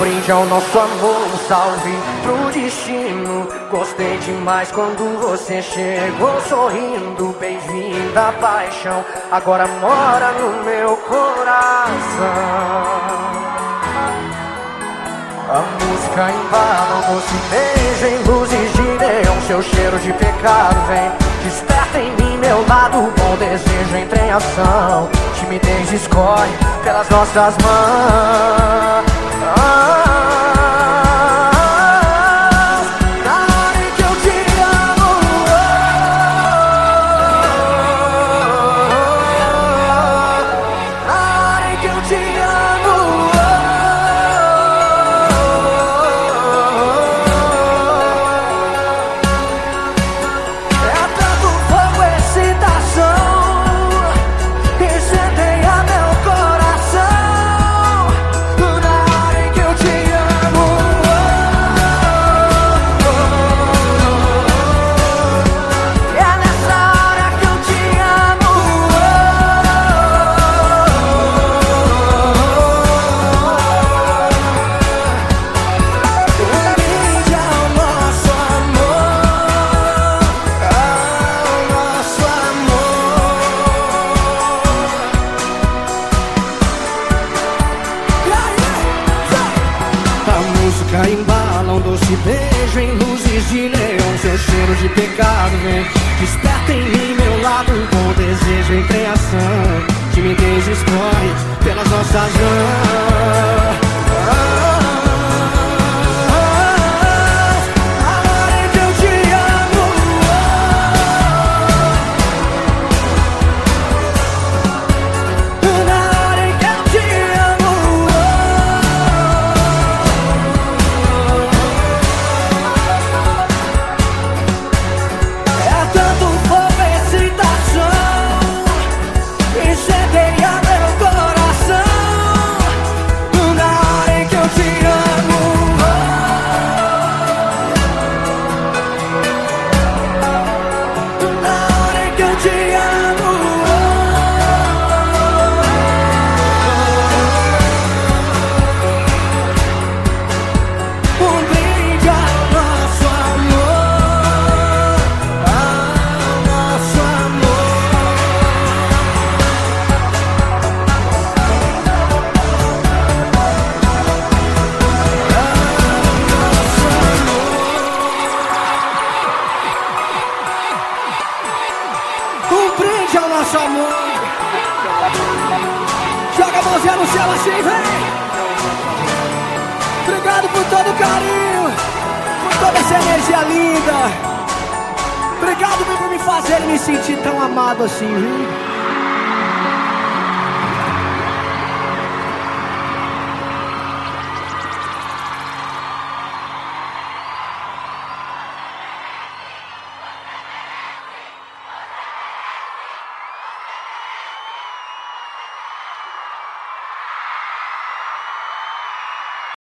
brinde ao nosso amor, um salve pro destino. Gostei demais quando você chegou sorrindo. Bem-vinda, paixão, agora mora no meu coração. A música embala, um doce beijo em luzes de neon Seu cheiro de pecado vem, desperta em mim meu lado Bom desejo entra em ação, timidez escorre pelas nossas mãos música embala um doce beijo em luzes de neon Seu cheiro de pecado vem Desperta em mim meu lado com desejo em ação Timidez escorre pelas nossas mãos Joga a mãozinha no céu assim, vem. Obrigado por todo o carinho, por toda essa energia linda. Obrigado por me fazer me sentir tão amado assim, viu?